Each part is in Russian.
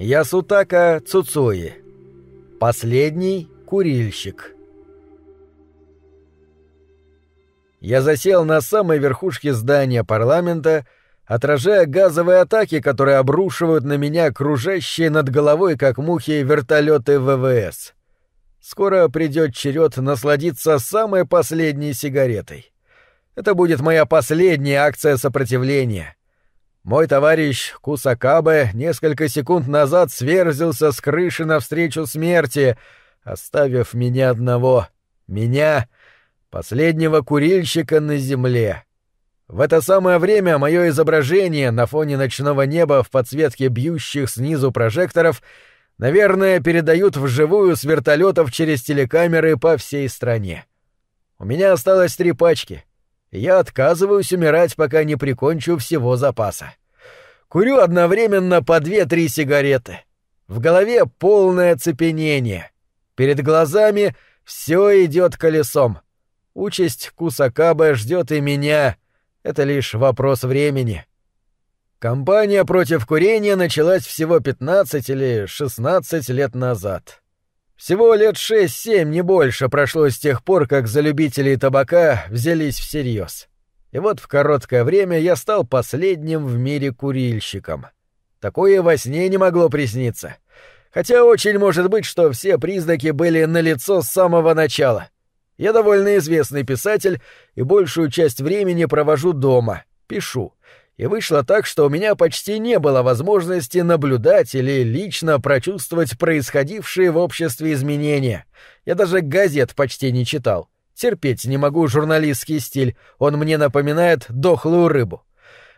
Ясутака Цуцуи. Последний курильщик. Я засел на самой верхушке здания парламента, отражая газовые атаки, которые обрушивают на меня кружащие над головой, как мухи, вертолеты ВВС. Скоро придет черед насладиться самой последней сигаретой. Это будет моя последняя акция сопротивления. Мой товарищ Кусакабе несколько секунд назад сверзился с крыши навстречу смерти, оставив меня одного. Меня, последнего курильщика на земле. В это самое время мое изображение на фоне ночного неба в подсветке бьющих снизу прожекторов, наверное, передают вживую с вертолетов через телекамеры по всей стране. У меня осталось три пачки — я отказываюсь умирать, пока не прикончу всего запаса. Курю одновременно по две-три сигареты. В голове полное цепенение. Перед глазами все идет колесом. Участь Кусакабе ждет и меня. Это лишь вопрос времени. Компания против курения началась всего 15 или 16 лет назад. Всего лет шесть-семь, не больше, прошло с тех пор, как за любителей табака взялись всерьез. И вот в короткое время я стал последним в мире курильщиком. Такое во сне не могло присниться. Хотя очень может быть, что все признаки были налицо с самого начала. Я довольно известный писатель и большую часть времени провожу дома, пишу и вышло так, что у меня почти не было возможности наблюдать или лично прочувствовать происходившие в обществе изменения. Я даже газет почти не читал. Терпеть не могу журналистский стиль, он мне напоминает дохлую рыбу.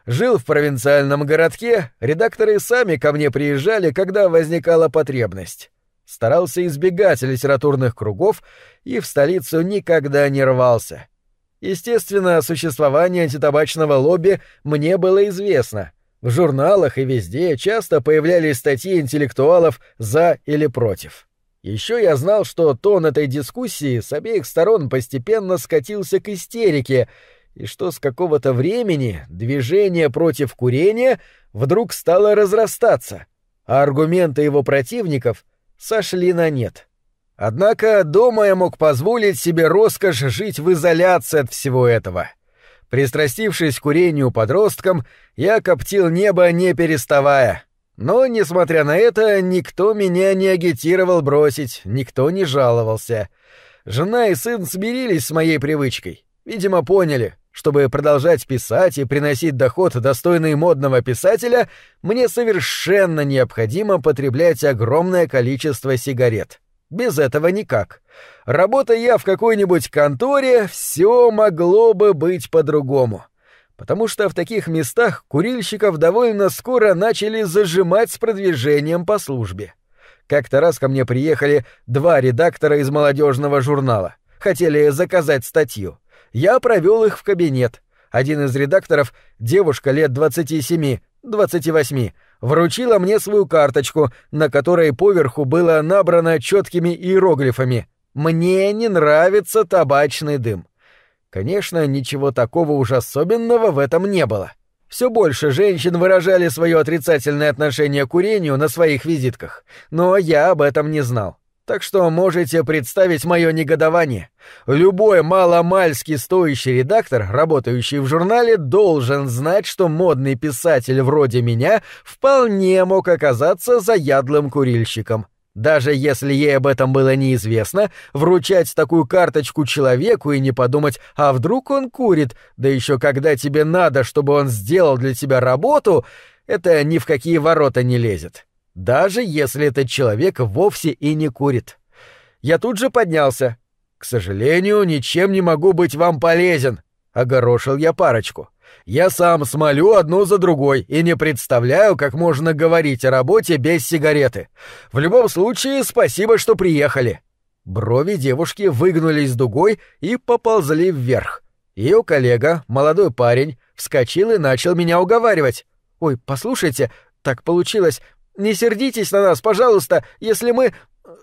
Жил в провинциальном городке, редакторы сами ко мне приезжали, когда возникала потребность. Старался избегать литературных кругов и в столицу никогда не рвался. Естественно, о существовании антитабачного лобби мне было известно. В журналах и везде часто появлялись статьи интеллектуалов «за» или «против». Еще я знал, что тон этой дискуссии с обеих сторон постепенно скатился к истерике, и что с какого-то времени движение против курения вдруг стало разрастаться, а аргументы его противников сошли на нет. Однако дома я мог позволить себе роскошь жить в изоляции от всего этого. Пристрастившись к курению подросткам, я коптил небо не переставая. Но, несмотря на это, никто меня не агитировал бросить, никто не жаловался. Жена и сын смирились с моей привычкой. Видимо, поняли, чтобы продолжать писать и приносить доход, достойный модного писателя, мне совершенно необходимо потреблять огромное количество сигарет. Без этого никак. Работая в какой-нибудь конторе, все могло бы быть по-другому. Потому что в таких местах курильщиков довольно скоро начали зажимать с продвижением по службе. Как-то раз ко мне приехали два редактора из молодежного журнала. Хотели заказать статью. Я провел их в кабинет. Один из редакторов, девушка лет 27, 28, вручила мне свою карточку, на которой поверху было набрано четкими иероглифами «Мне не нравится табачный дым». Конечно, ничего такого уж особенного в этом не было. Все больше женщин выражали свое отрицательное отношение к курению на своих визитках, но я об этом не знал. Так что можете представить мое негодование. Любой маломальски стоящий редактор, работающий в журнале, должен знать, что модный писатель вроде меня вполне мог оказаться заядлым курильщиком. Даже если ей об этом было неизвестно, вручать такую карточку человеку и не подумать, а вдруг он курит, да еще когда тебе надо, чтобы он сделал для тебя работу, это ни в какие ворота не лезет даже если этот человек вовсе и не курит. Я тут же поднялся. «К сожалению, ничем не могу быть вам полезен», — огорошил я парочку. «Я сам смолю одну за другой и не представляю, как можно говорить о работе без сигареты. В любом случае, спасибо, что приехали». Брови девушки выгнулись дугой и поползли вверх. Ее коллега, молодой парень, вскочил и начал меня уговаривать. «Ой, послушайте, так получилось, не сердитесь на нас, пожалуйста, если мы...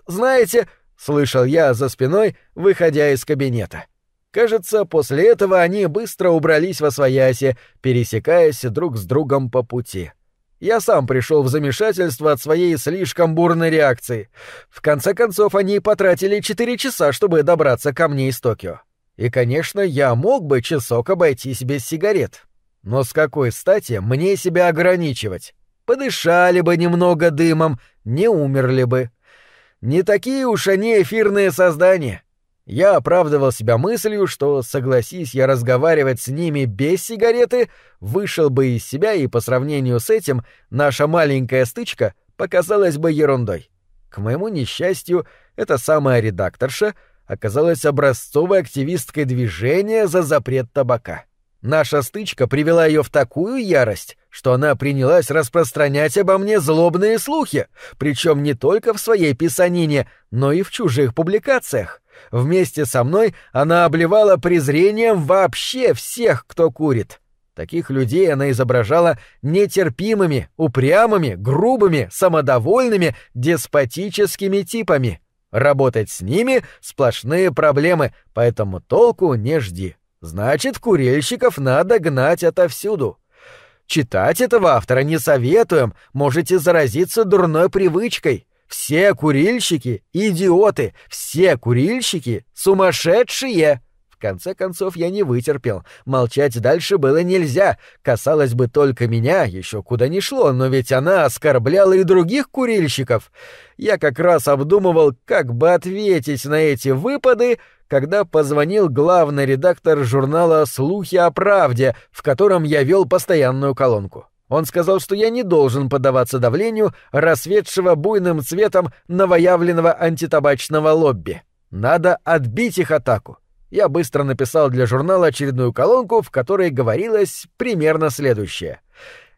Знаете...» — слышал я за спиной, выходя из кабинета. Кажется, после этого они быстро убрались во свояси, пересекаясь друг с другом по пути. Я сам пришел в замешательство от своей слишком бурной реакции. В конце концов, они потратили четыре часа, чтобы добраться ко мне из Токио. И, конечно, я мог бы часок обойтись без сигарет. Но с какой стати мне себя ограничивать? Подышали бы немного дымом, не умерли бы. Не такие уж они эфирные создания. Я оправдывал себя мыслью, что, согласись я разговаривать с ними без сигареты, вышел бы из себя, и по сравнению с этим наша маленькая стычка показалась бы ерундой. К моему несчастью, эта самая редакторша оказалась образцовой активисткой движения за запрет табака. Наша стычка привела ее в такую ярость, что она принялась распространять обо мне злобные слухи, причем не только в своей писанине, но и в чужих публикациях. Вместе со мной она обливала презрением вообще всех, кто курит. Таких людей она изображала нетерпимыми, упрямыми, грубыми, самодовольными, деспотическими типами. Работать с ними — сплошные проблемы, поэтому толку не жди. Значит, курильщиков надо гнать отовсюду. Читать этого автора не советуем, можете заразиться дурной привычкой. Все курильщики — идиоты, все курильщики — сумасшедшие. В конце концов, я не вытерпел. Молчать дальше было нельзя. Касалось бы только меня, еще куда ни шло, но ведь она оскорбляла и других курильщиков. Я как раз обдумывал, как бы ответить на эти выпады, когда позвонил главный редактор журнала «Слухи о правде», в котором я вел постоянную колонку. Он сказал, что я не должен поддаваться давлению рассветшего буйным цветом новоявленного антитабачного лобби. Надо отбить их атаку. Я быстро написал для журнала очередную колонку, в которой говорилось примерно следующее.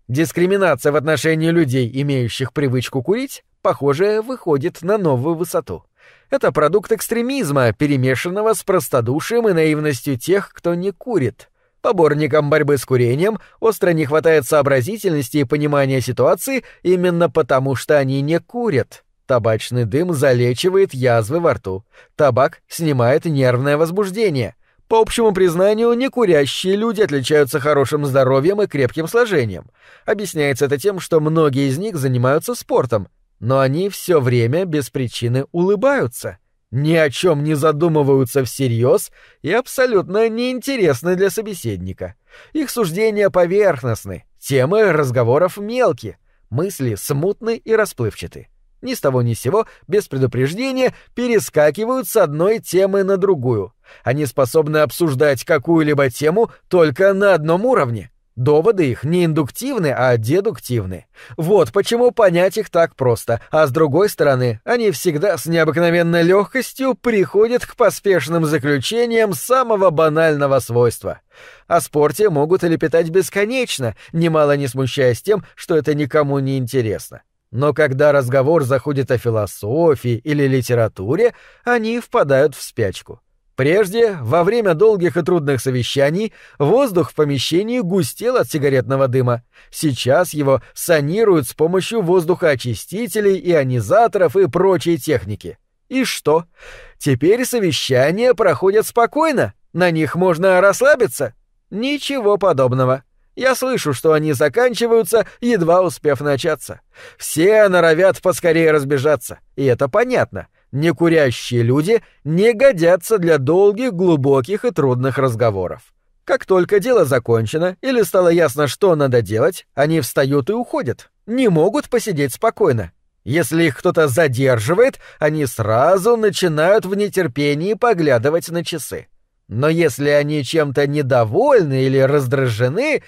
Дискриминация в отношении людей, имеющих привычку курить, похоже, выходит на новую высоту. Это продукт экстремизма, перемешанного с простодушием и наивностью тех, кто не курит. Поборникам борьбы с курением остро не хватает сообразительности и понимания ситуации именно потому, что они не курят. Табачный дым залечивает язвы во рту. Табак снимает нервное возбуждение. По общему признанию, некурящие люди отличаются хорошим здоровьем и крепким сложением. Объясняется это тем, что многие из них занимаются спортом, но они все время без причины улыбаются — ни о чем не задумываются всерьез и абсолютно неинтересны для собеседника. Их суждения поверхностны, темы разговоров мелкие, мысли смутны и расплывчаты. Ни с того ни с сего, без предупреждения, перескакивают с одной темы на другую. Они способны обсуждать какую-либо тему только на одном уровне — Доводы их не индуктивны, а дедуктивны. Вот почему понять их так просто, а с другой стороны, они всегда с необыкновенной легкостью приходят к поспешным заключениям самого банального свойства. О спорте могут лепетать бесконечно, немало не смущаясь тем, что это никому не интересно. Но когда разговор заходит о философии или литературе, они впадают в спячку. Прежде, во время долгих и трудных совещаний, воздух в помещении густел от сигаретного дыма. Сейчас его санируют с помощью воздухоочистителей, ионизаторов и прочей техники. И что? Теперь совещания проходят спокойно? На них можно расслабиться? Ничего подобного. Я слышу, что они заканчиваются, едва успев начаться. Все норовят поскорее разбежаться, и это понятно — некурящие люди не годятся для долгих, глубоких и трудных разговоров. Как только дело закончено или стало ясно, что надо делать, они встают и уходят. Не могут посидеть спокойно. Если их кто-то задерживает, они сразу начинают в нетерпении поглядывать на часы. Но если они чем-то недовольны или раздражены,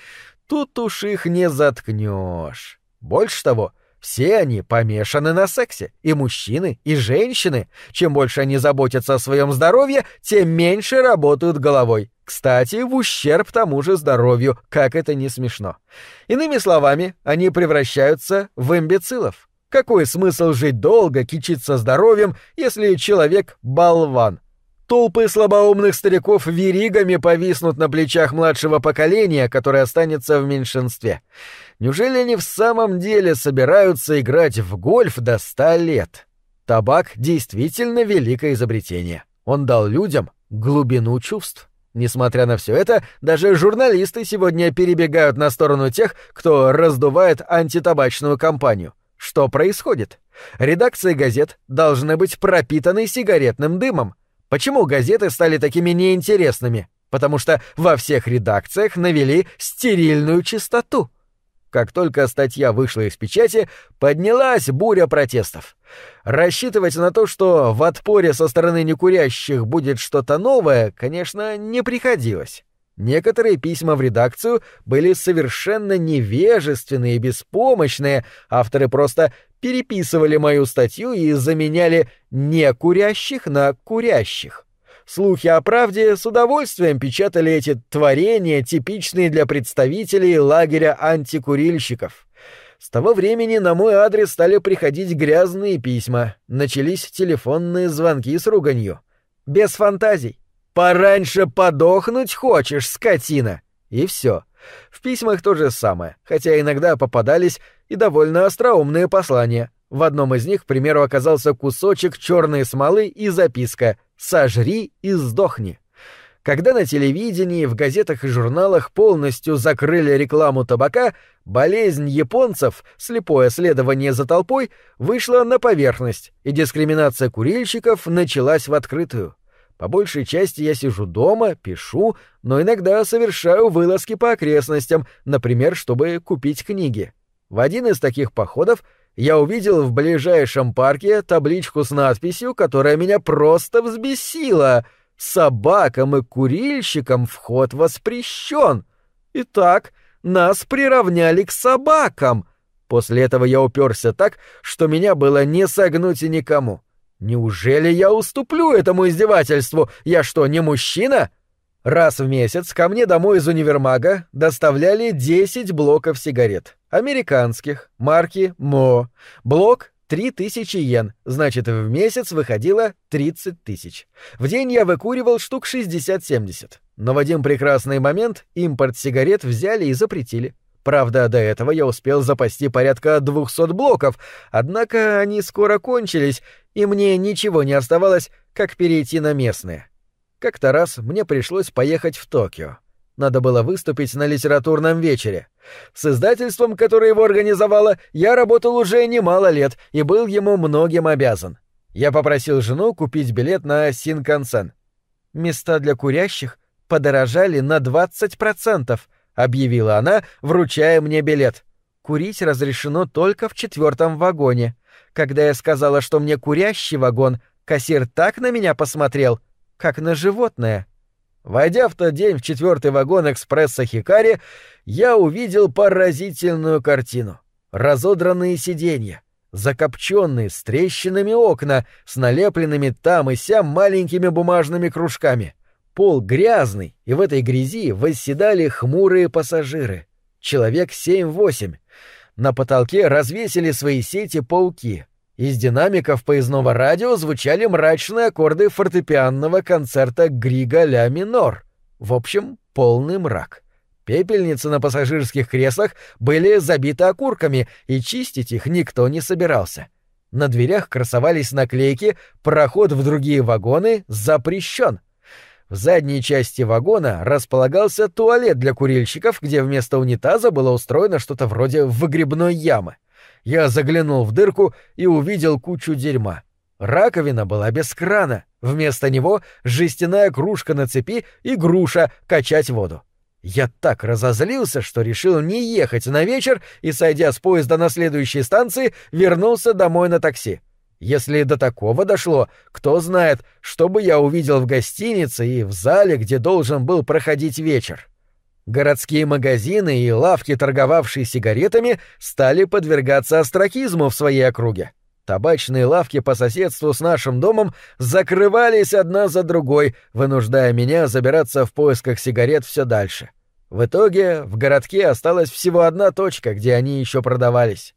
тут уж их не заткнешь. Больше того, все они помешаны на сексе, и мужчины, и женщины. Чем больше они заботятся о своем здоровье, тем меньше работают головой. Кстати, в ущерб тому же здоровью, как это не смешно. Иными словами, они превращаются в имбецилов. Какой смысл жить долго, кичиться здоровьем, если человек — болван? Толпы слабоумных стариков веригами повиснут на плечах младшего поколения, которое останется в меньшинстве. Неужели они в самом деле собираются играть в гольф до ста лет? Табак действительно великое изобретение. Он дал людям глубину чувств. Несмотря на все это, даже журналисты сегодня перебегают на сторону тех, кто раздувает антитабачную кампанию. Что происходит? Редакции газет должны быть пропитаны сигаретным дымом. Почему газеты стали такими неинтересными? Потому что во всех редакциях навели стерильную чистоту. Как только статья вышла из печати, поднялась буря протестов. Рассчитывать на то, что в отпоре со стороны некурящих будет что-то новое, конечно, не приходилось. Некоторые письма в редакцию были совершенно невежественные и беспомощные, авторы просто переписывали мою статью и заменяли некурящих на курящих. Слухи о правде с удовольствием печатали эти творения, типичные для представителей лагеря антикурильщиков. С того времени на мой адрес стали приходить грязные письма, начались телефонные звонки с руганью. Без фантазий. «Пораньше подохнуть хочешь, скотина!» И все. В письмах то же самое, хотя иногда попадались и довольно остроумные послания. В одном из них, к примеру, оказался кусочек черной смолы и записка «Сожри и сдохни». Когда на телевидении, в газетах и журналах полностью закрыли рекламу табака, болезнь японцев, слепое следование за толпой, вышла на поверхность, и дискриминация курильщиков началась в открытую. По большей части я сижу дома, пишу, но иногда совершаю вылазки по окрестностям, например, чтобы купить книги. В один из таких походов — я увидел в ближайшем парке табличку с надписью, которая меня просто взбесила. «Собакам и курильщикам вход воспрещен». Итак, нас приравняли к собакам. После этого я уперся так, что меня было не согнуть и никому. Неужели я уступлю этому издевательству? Я что, не мужчина? Раз в месяц ко мне домой из универмага доставляли 10 блоков сигарет. Американских, марки МО. Блок 3000 йен, значит, в месяц выходило 30 тысяч. В день я выкуривал штук 60-70. Но в один прекрасный момент импорт сигарет взяли и запретили. Правда, до этого я успел запасти порядка 200 блоков, однако они скоро кончились, и мне ничего не оставалось, как перейти на местные. Как-то раз мне пришлось поехать в Токио. Надо было выступить на литературном вечере. С издательством, которое его организовало, я работал уже немало лет и был ему многим обязан. Я попросил жену купить билет на Синкансен. «Места для курящих подорожали на 20%, — объявила она, вручая мне билет. «Курить разрешено только в четвертом вагоне. Когда я сказала, что мне курящий вагон, кассир так на меня посмотрел — как на животное. Войдя в тот день в четвертый вагон экспресса Хикари, я увидел поразительную картину. Разодранные сиденья, закопченные с трещинами окна, с налепленными там и сям маленькими бумажными кружками. Пол грязный, и в этой грязи восседали хмурые пассажиры. Человек семь-восемь. На потолке развесили свои сети пауки — из динамиков поездного радио звучали мрачные аккорды фортепианного концерта Грига ля минор. В общем, полный мрак. Пепельницы на пассажирских креслах были забиты окурками, и чистить их никто не собирался. На дверях красовались наклейки «Проход в другие вагоны запрещен». В задней части вагона располагался туалет для курильщиков, где вместо унитаза было устроено что-то вроде выгребной ямы. Я заглянул в дырку и увидел кучу дерьма. Раковина была без крана, вместо него жестяная кружка на цепи и груша качать воду. Я так разозлился, что решил не ехать на вечер и, сойдя с поезда на следующей станции, вернулся домой на такси. Если до такого дошло, кто знает, что бы я увидел в гостинице и в зале, где должен был проходить вечер. Городские магазины и лавки, торговавшие сигаретами, стали подвергаться остракизму в своей округе. Табачные лавки по соседству с нашим домом закрывались одна за другой, вынуждая меня забираться в поисках сигарет все дальше. В итоге в городке осталась всего одна точка, где они еще продавались.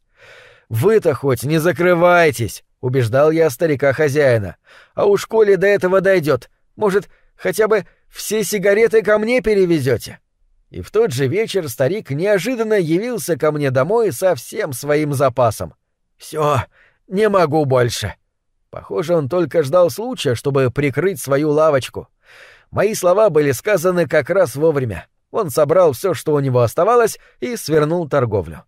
«Вы-то хоть не закрывайтесь!» — убеждал я старика-хозяина. «А уж коли до этого дойдет, может, хотя бы все сигареты ко мне перевезете?» И в тот же вечер старик неожиданно явился ко мне домой со всем своим запасом. «Все, не могу больше». Похоже, он только ждал случая, чтобы прикрыть свою лавочку. Мои слова были сказаны как раз вовремя. Он собрал все, что у него оставалось, и свернул торговлю.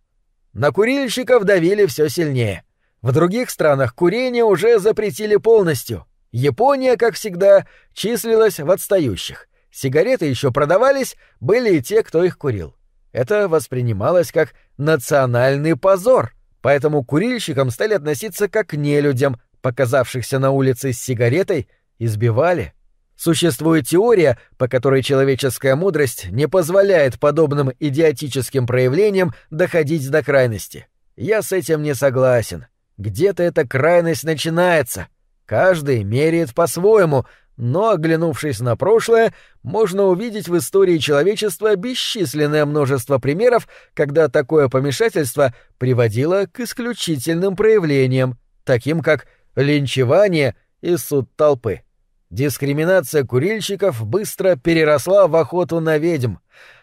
На курильщиков давили все сильнее. В других странах курение уже запретили полностью. Япония, как всегда, числилась в отстающих. Сигареты еще продавались, были и те, кто их курил. Это воспринималось как национальный позор, поэтому курильщикам стали относиться как к нелюдям, показавшихся на улице с сигаретой, избивали. Существует теория, по которой человеческая мудрость не позволяет подобным идиотическим проявлениям доходить до крайности. Я с этим не согласен. Где-то эта крайность начинается. Каждый меряет по-своему, но, оглянувшись на прошлое, можно увидеть в истории человечества бесчисленное множество примеров, когда такое помешательство приводило к исключительным проявлениям, таким как линчевание и суд толпы. Дискриминация курильщиков быстро переросла в охоту на ведьм.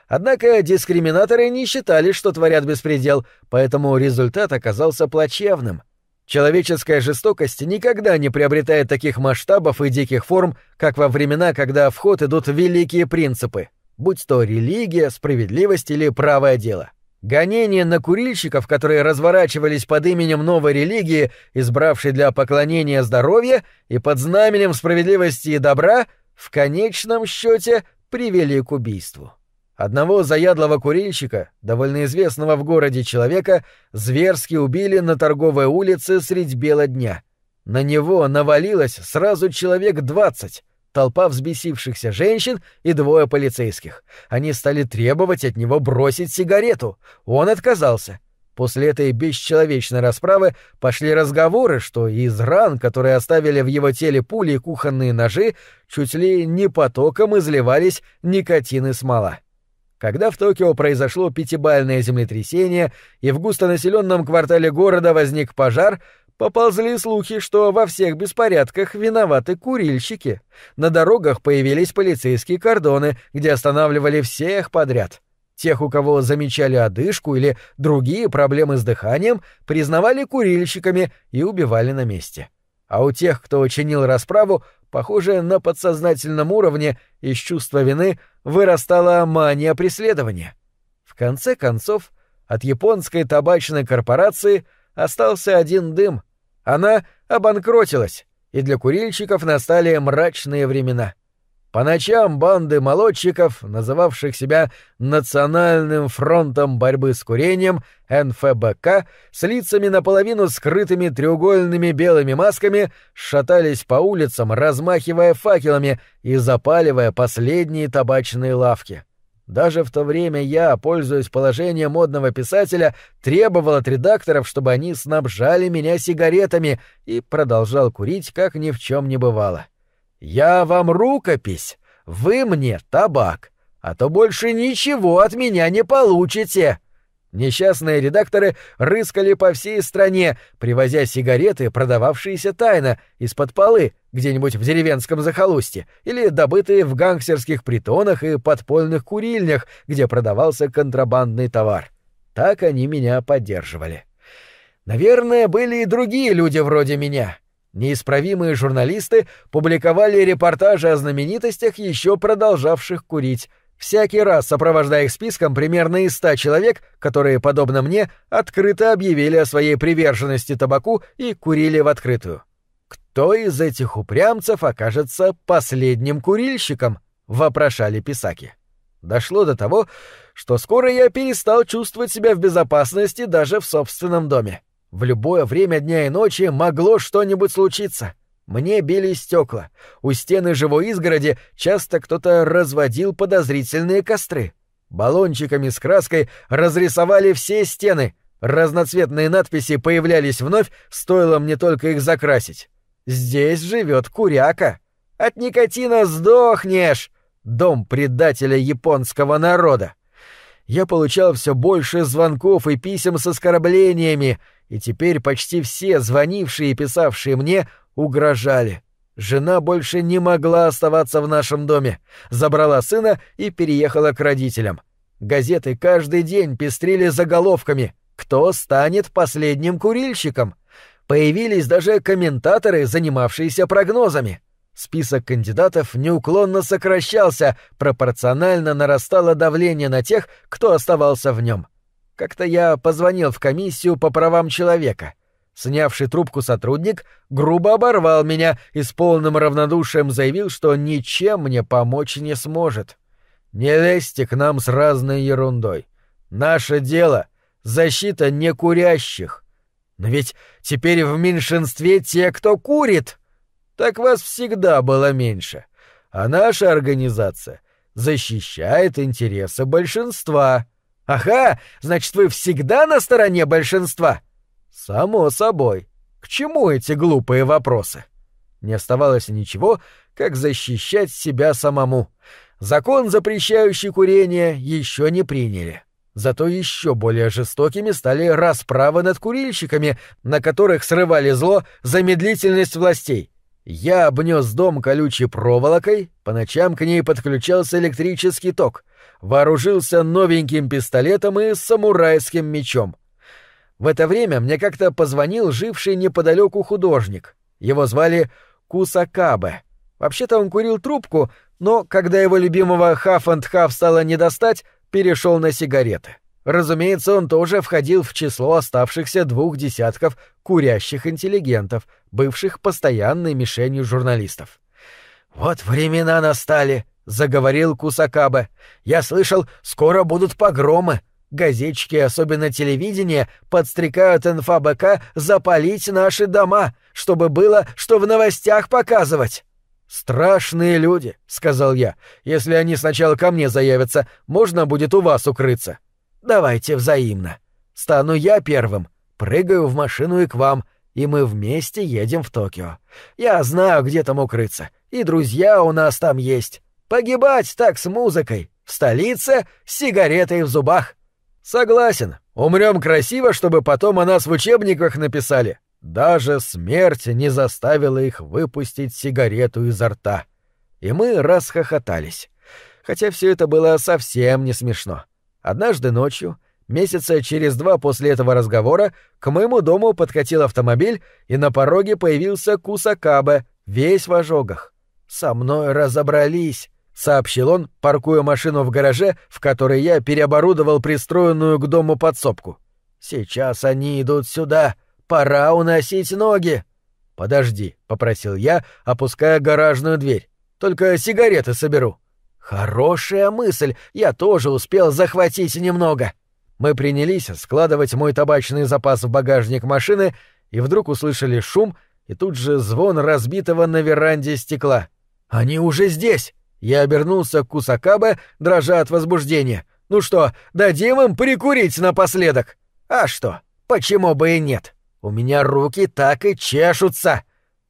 Однако дискриминаторы не считали, что творят беспредел, поэтому результат оказался плачевным. Человеческая жестокость никогда не приобретает таких масштабов и диких форм, как во времена, когда в ход идут великие принципы, будь то религия, справедливость или правое дело. Гонения на курильщиков, которые разворачивались под именем новой религии, избравшей для поклонения здоровья и под знаменем справедливости и добра, в конечном счете привели к убийству. Одного заядлого курильщика, довольно известного в городе человека, зверски убили на торговой улице средь бела дня. На него навалилось сразу человек двадцать, толпа взбесившихся женщин и двое полицейских. Они стали требовать от него бросить сигарету. Он отказался. После этой бесчеловечной расправы пошли разговоры, что из ран, которые оставили в его теле пули и кухонные ножи, чуть ли не потоком изливались никотин и смола. Когда в Токио произошло пятибальное землетрясение и в густонаселенном квартале города возник пожар, Поползли слухи, что во всех беспорядках виноваты курильщики. На дорогах появились полицейские кордоны, где останавливали всех подряд. Тех, у кого замечали одышку или другие проблемы с дыханием, признавали курильщиками и убивали на месте. А у тех, кто учинил расправу, похоже, на подсознательном уровне из чувства вины вырастала мания преследования. В конце концов, от японской табачной корпорации остался один дым. Она обанкротилась, и для курильщиков настали мрачные времена. По ночам банды молодчиков, называвших себя Национальным фронтом борьбы с курением, НФБК, с лицами наполовину скрытыми треугольными белыми масками, шатались по улицам, размахивая факелами и запаливая последние табачные лавки. Даже в то время я, пользуясь положением модного писателя, требовал от редакторов, чтобы они снабжали меня сигаретами и продолжал курить, как ни в чем не бывало. «Я вам рукопись, вы мне табак, а то больше ничего от меня не получите!» Несчастные редакторы рыскали по всей стране, привозя сигареты, продававшиеся тайно, из-под полы, где-нибудь в деревенском захолустье, или добытые в гангстерских притонах и подпольных курильнях, где продавался контрабандный товар. Так они меня поддерживали. Наверное, были и другие люди вроде меня. Неисправимые журналисты публиковали репортажи о знаменитостях, еще продолжавших курить, всякий раз сопровождая их списком примерно из ста человек, которые, подобно мне, открыто объявили о своей приверженности табаку и курили в открытую. Кто из этих упрямцев окажется последним курильщиком? вопрошали писаки. Дошло до того, что скоро я перестал чувствовать себя в безопасности даже в собственном доме. В любое время дня и ночи могло что-нибудь случиться. Мне били стекла. У стены живой изгороди часто кто-то разводил подозрительные костры. Баллончиками с краской разрисовали все стены. Разноцветные надписи появлялись вновь, стоило мне только их закрасить. «Здесь живет куряка. От никотина сдохнешь!» Дом предателя японского народа. Я получал все больше звонков и писем с оскорблениями, и теперь почти все звонившие и писавшие мне угрожали. Жена больше не могла оставаться в нашем доме, забрала сына и переехала к родителям. Газеты каждый день пестрили заголовками «Кто станет последним курильщиком?». Появились даже комментаторы, занимавшиеся прогнозами. Список кандидатов неуклонно сокращался, пропорционально нарастало давление на тех, кто оставался в нем. Как-то я позвонил в комиссию по правам человека. Снявший трубку сотрудник грубо оборвал меня и с полным равнодушием заявил, что ничем мне помочь не сможет. Не лезьте к нам с разной ерундой. Наше дело — защита некурящих. Но ведь теперь в меньшинстве те, кто курит. Так вас всегда было меньше. А наша организация защищает интересы большинства. Ага, значит, вы всегда на стороне большинства? Само собой. К чему эти глупые вопросы? Не оставалось ничего, как защищать себя самому. Закон, запрещающий курение, еще не приняли. Зато еще более жестокими стали расправы над курильщиками, на которых срывали зло за медлительность властей. Я обнес дом колючей проволокой, по ночам к ней подключался электрический ток, вооружился новеньким пистолетом и самурайским мечом. В это время мне как-то позвонил живший неподалеку художник. Его звали Кусакабе. Вообще-то он курил трубку, но когда его любимого хаф энд хаф стало не достать, перешел на сигареты. Разумеется, он тоже входил в число оставшихся двух десятков курящих интеллигентов, бывших постоянной мишенью журналистов. «Вот времена настали», — заговорил Кусакабе. «Я слышал, скоро будут погромы. Газетчики, особенно телевидение, подстрекают НФБК запалить наши дома, чтобы было, что в новостях показывать». «Страшные люди», — сказал я. «Если они сначала ко мне заявятся, можно будет у вас укрыться». Давайте взаимно. Стану я первым, прыгаю в машину и к вам, и мы вместе едем в Токио. Я знаю, где там укрыться, и друзья у нас там есть. Погибать так с музыкой, в столице с сигаретой в зубах. Согласен, умрем красиво, чтобы потом о нас в учебниках написали. Даже смерть не заставила их выпустить сигарету изо рта. И мы расхохотались. Хотя все это было совсем не смешно. Однажды ночью, месяца через два после этого разговора, к моему дому подкатил автомобиль, и на пороге появился Кусакабе, весь в ожогах. «Со мной разобрались», — сообщил он, паркуя машину в гараже, в которой я переоборудовал пристроенную к дому подсобку. «Сейчас они идут сюда. Пора уносить ноги». «Подожди», — попросил я, опуская гаражную дверь. «Только сигареты соберу». Хорошая мысль, я тоже успел захватить немного. Мы принялись складывать мой табачный запас в багажник машины и вдруг услышали шум и тут же звон разбитого на веранде стекла. Они уже здесь. Я обернулся к Кусакабе, дрожа от возбуждения. Ну что, дадим им прикурить напоследок? А что? Почему бы и нет? У меня руки так и чешутся.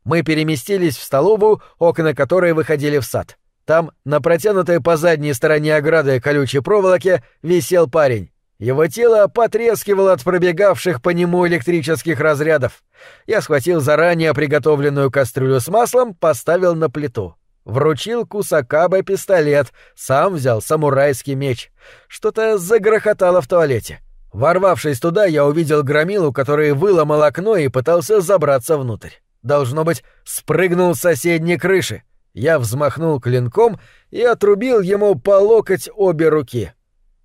Мы переместились в столовую, окна которой выходили в сад. Там, на протянутой по задней стороне ограды колючей проволоки, висел парень. Его тело потрескивало от пробегавших по нему электрических разрядов. Я схватил заранее приготовленную кастрюлю с маслом, поставил на плиту. Вручил Кусакабе пистолет, сам взял самурайский меч. Что-то загрохотало в туалете. Ворвавшись туда, я увидел громилу, который выломал окно и пытался забраться внутрь. Должно быть, спрыгнул с соседней крыши. Я взмахнул клинком и отрубил ему по локоть обе руки.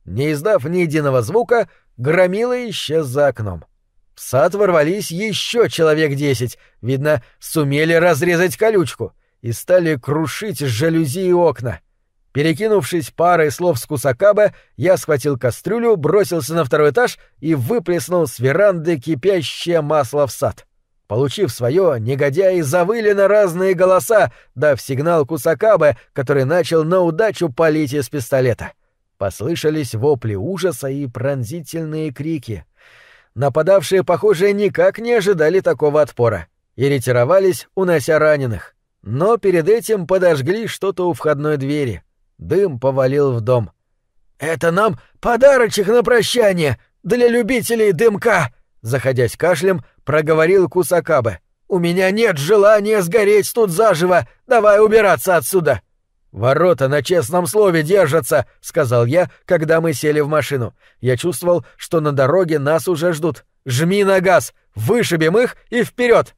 Не издав ни единого звука, громила исчез за окном. В сад ворвались еще человек десять, видно, сумели разрезать колючку и стали крушить жалюзи и окна. Перекинувшись парой слов с Кусакабе, я схватил кастрюлю, бросился на второй этаж и выплеснул с веранды кипящее масло в сад. Получив свое, негодяи завыли на разные голоса, дав сигнал Кусакабе, который начал на удачу палить из пистолета. Послышались вопли ужаса и пронзительные крики. Нападавшие, похоже, никак не ожидали такого отпора и ретировались, унося раненых. Но перед этим подожгли что-то у входной двери. Дым повалил в дом. «Это нам подарочек на прощание для любителей дымка!» Заходясь кашлем, проговорил Кусакабе. «У меня нет желания сгореть тут заживо! Давай убираться отсюда!» «Ворота на честном слове держатся», — сказал я, когда мы сели в машину. Я чувствовал, что на дороге нас уже ждут. «Жми на газ! Вышибем их и вперед!»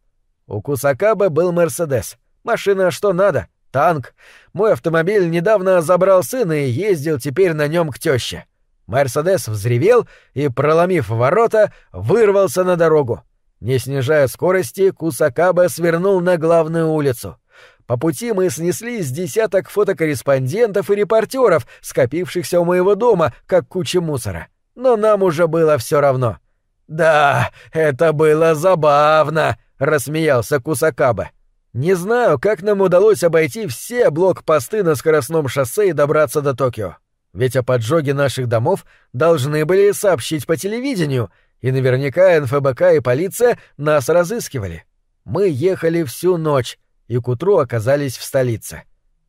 У Кусакабе был «Мерседес». Машина что надо, танк. Мой автомобиль недавно забрал сына и ездил теперь на нем к тёще. Мерседес взревел и, проломив ворота, вырвался на дорогу. Не снижая скорости, Кусакаба свернул на главную улицу. По пути мы снесли с десяток фотокорреспондентов и репортеров, скопившихся у моего дома, как куча мусора. Но нам уже было все равно. «Да, это было забавно», — рассмеялся Кусакаба. «Не знаю, как нам удалось обойти все блокпосты на скоростном шоссе и добраться до Токио. Ведь о поджоге наших домов должны были сообщить по телевидению, и наверняка НФБК и полиция нас разыскивали. Мы ехали всю ночь, и к утру оказались в столице.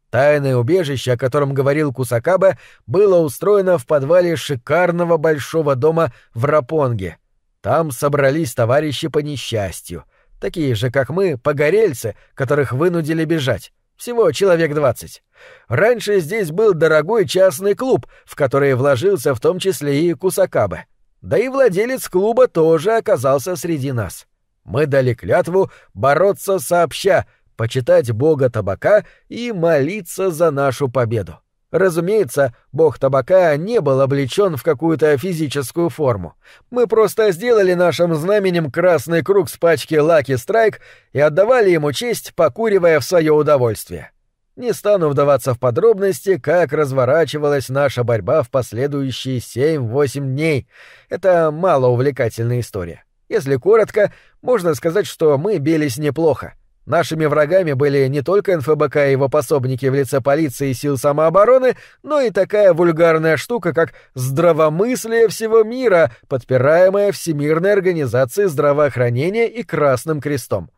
Тайное убежище, о котором говорил Кусакаба, было устроено в подвале шикарного большого дома в Рапонге. Там собрались товарищи по несчастью, такие же, как мы, погорельцы, которых вынудили бежать. Всего человек двадцать. Раньше здесь был дорогой частный клуб, в который вложился в том числе и Кусакабе. Да и владелец клуба тоже оказался среди нас. Мы дали клятву бороться сообща, почитать бога табака и молиться за нашу победу. Разумеется, бог табака не был облечен в какую-то физическую форму. Мы просто сделали нашим знаменем красный круг с пачки Lucky Strike и отдавали ему честь, покуривая в свое удовольствие. Не стану вдаваться в подробности, как разворачивалась наша борьба в последующие 7-8 дней. Это малоувлекательная история. Если коротко, можно сказать, что мы бились неплохо. Нашими врагами были не только НФБК и его пособники в лице полиции и сил самообороны, но и такая вульгарная штука, как здравомыслие всего мира, подпираемая Всемирной организацией здравоохранения и Красным Крестом.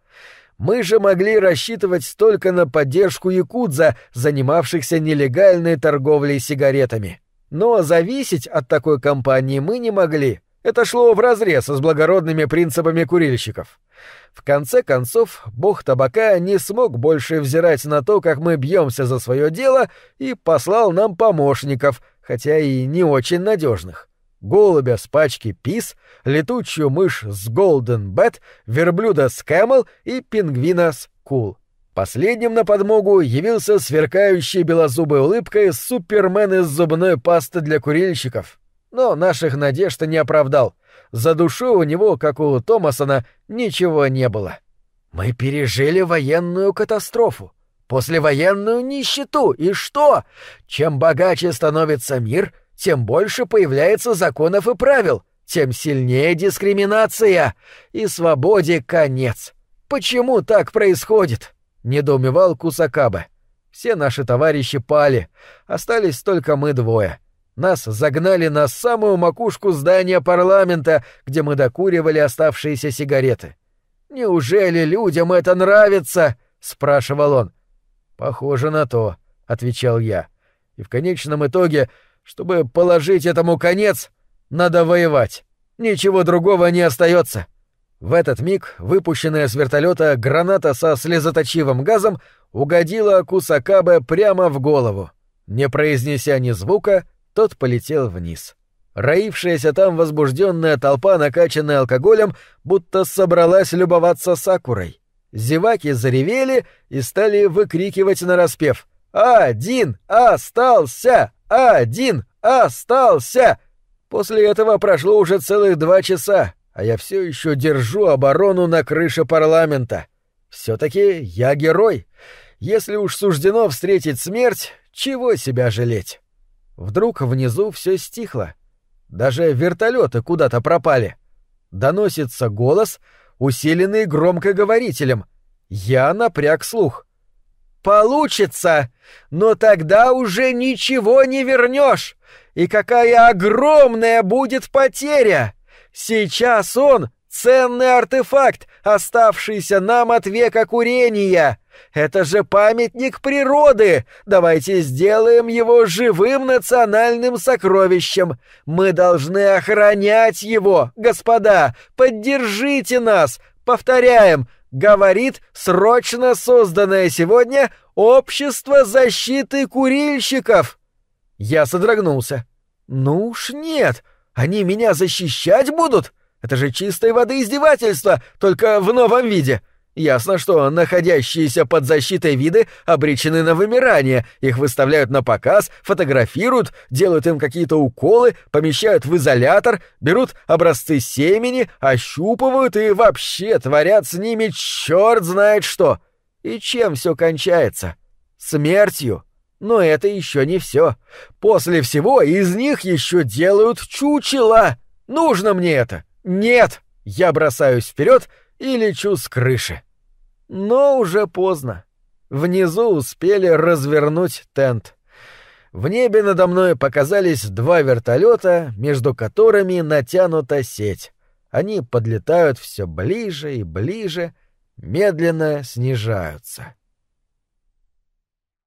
Мы же могли рассчитывать только на поддержку якудза, занимавшихся нелегальной торговлей сигаретами. Но зависеть от такой компании мы не могли. Это шло вразрез с благородными принципами курильщиков. В конце концов, бог табака не смог больше взирать на то, как мы бьемся за свое дело, и послал нам помощников, хотя и не очень надежных. Голубя с пачки Пис, летучую мышь с Golden Bat, верблюда с Camel и пингвина с Kool. Последним на подмогу явился сверкающий белозубой улыбкой супермен из зубной пасты для курильщиков. Но наших надежд не оправдал — за душой у него, как у Томасона, ничего не было. Мы пережили военную катастрофу, послевоенную нищету, и что? Чем богаче становится мир, тем больше появляется законов и правил, тем сильнее дискриминация, и свободе конец. Почему так происходит? недоумевал Кусакабе. Все наши товарищи пали, остались только мы двое. Нас загнали на самую макушку здания парламента, где мы докуривали оставшиеся сигареты. «Неужели людям это нравится?» — спрашивал он. «Похоже на то», — отвечал я. «И в конечном итоге, чтобы положить этому конец, надо воевать. Ничего другого не остается». В этот миг выпущенная с вертолета граната со слезоточивым газом угодила Кусакабе прямо в голову. Не произнеся ни звука, тот полетел вниз. Роившаяся там возбужденная толпа, накачанная алкоголем, будто собралась любоваться сакурой. Зеваки заревели и стали выкрикивать нараспев «Один остался! Один остался!» После этого прошло уже целых два часа, а я все еще держу оборону на крыше парламента. Все-таки я герой. Если уж суждено встретить смерть, чего себя жалеть? Вдруг внизу все стихло. Даже вертолеты куда-то пропали. Доносится голос, усиленный громкоговорителем. Я напряг слух. «Получится! Но тогда уже ничего не вернешь! И какая огромная будет потеря! Сейчас он — ценный артефакт, оставшийся нам от века курения!» Это же памятник природы! Давайте сделаем его живым национальным сокровищем! Мы должны охранять его! Господа, поддержите нас! Повторяем, говорит срочно созданное сегодня Общество защиты курильщиков!» Я содрогнулся. «Ну уж нет! Они меня защищать будут? Это же чистой воды издевательство, только в новом виде!» Ясно, что находящиеся под защитой виды обречены на вымирание, их выставляют на показ, фотографируют, делают им какие-то уколы, помещают в изолятор, берут образцы семени, ощупывают и вообще творят с ними черт знает что. И чем все кончается? Смертью. Но это еще не все. После всего из них еще делают чучела. Нужно мне это? Нет! Я бросаюсь вперед и лечу с крыши. Но уже поздно. Внизу успели развернуть тент. В небе надо мной показались два вертолета, между которыми натянута сеть. Они подлетают все ближе и ближе, медленно снижаются.